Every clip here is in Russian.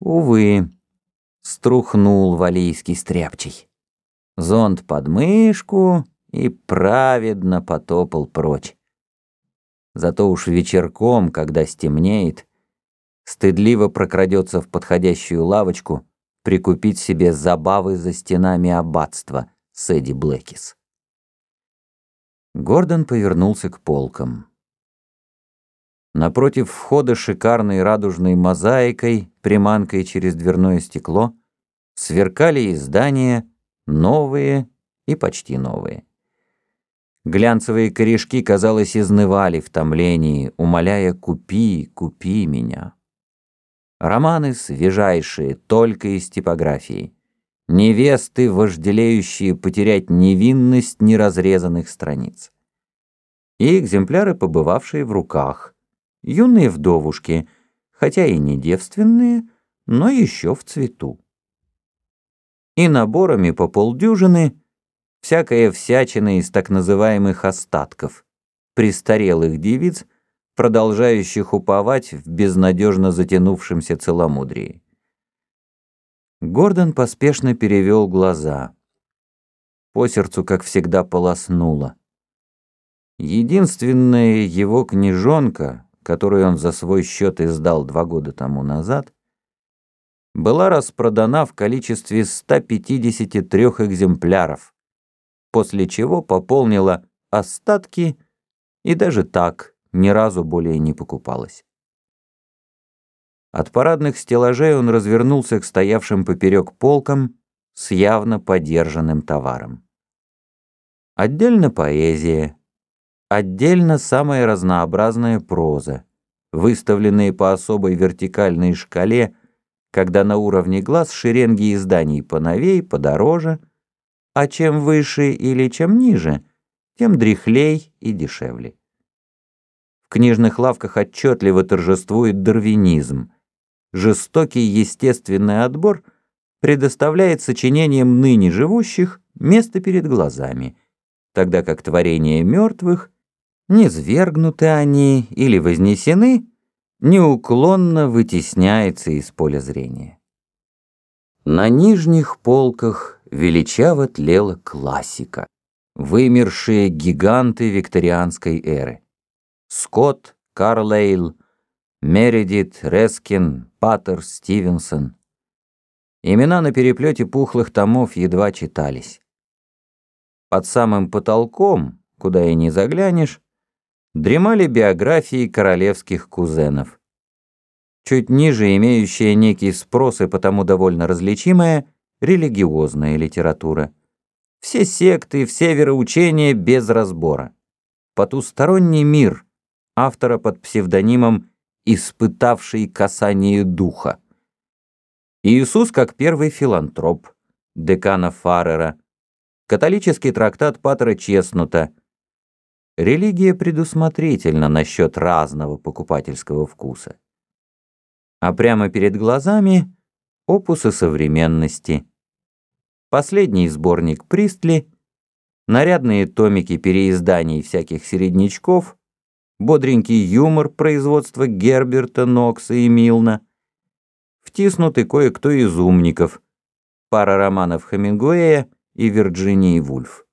Увы, струхнул валийский стряпчий. Зонт под мышку и праведно потопал прочь. Зато уж вечерком, когда стемнеет, стыдливо прокрадется в подходящую лавочку прикупить себе забавы за стенами аббатства с Эдди Блэкис. Гордон повернулся к полкам. Напротив входа шикарной радужной мозаикой, приманкой через дверное стекло, сверкали издания, новые и почти новые. Глянцевые корешки, казалось, изнывали в томлении, умоляя «купи, купи меня». Романы свежайшие, только из типографии. Невесты, вожделеющие потерять невинность неразрезанных страниц. И экземпляры, побывавшие в руках. Юные вдовушки, хотя и не девственные, но еще в цвету. И наборами по полдюжины – всякая всячина из так называемых остатков, престарелых девиц, продолжающих уповать в безнадежно затянувшемся целомудрии. Гордон поспешно перевел глаза. По сердцу, как всегда, полоснуло. Единственная его книжонка, которую он за свой счет издал два года тому назад, была распродана в количестве 153 экземпляров, после чего пополнила остатки и даже так ни разу более не покупалась. От парадных стеллажей он развернулся к стоявшим поперек полкам с явно подержанным товаром. Отдельно поэзия, отдельно самая разнообразная проза, выставленные по особой вертикальной шкале, когда на уровне глаз шеренги изданий поновей, подороже — а чем выше или чем ниже, тем дряхлей и дешевле. В книжных лавках отчетливо торжествует дарвинизм. Жестокий естественный отбор предоставляет сочинениям ныне живущих место перед глазами, тогда как творения мертвых, не свергнуты они или вознесены, неуклонно вытесняется из поля зрения. На нижних полках величаво тлела классика, вымершие гиганты викторианской эры. Скотт, Карлейл, Мередит, Рескин, Паттер, Стивенсон. Имена на переплете пухлых томов едва читались. Под самым потолком, куда и не заглянешь, дремали биографии королевских кузенов. Чуть ниже имеющие некий спрос и потому довольно различимая религиозная литература. Все секты, все вероучения без разбора. Потусторонний мир автора под псевдонимом «Испытавший касание духа». Иисус как первый филантроп, декана Фаррера, католический трактат Патера Чеснута. Религия предусмотрительна насчет разного покупательского вкуса. А прямо перед глазами опусы современности, последний сборник Пристли, нарядные томики переизданий всяких середнячков, бодренький юмор производства Герберта, Нокса и Милна, втиснуты кое-кто из умников, пара романов Хемингуэя и Вирджинии Вульф.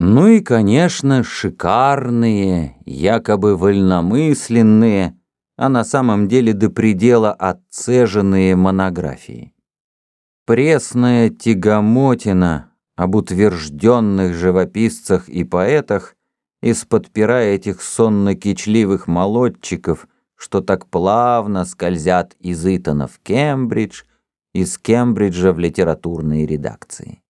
Ну и, конечно, шикарные, якобы вольномысленные, а на самом деле до предела отцеженные монографии. Пресная тягомотина об утвержденных живописцах и поэтах из-под пера этих сонно-кичливых молодчиков, что так плавно скользят из Итона в Кембридж, из Кембриджа в литературные редакции.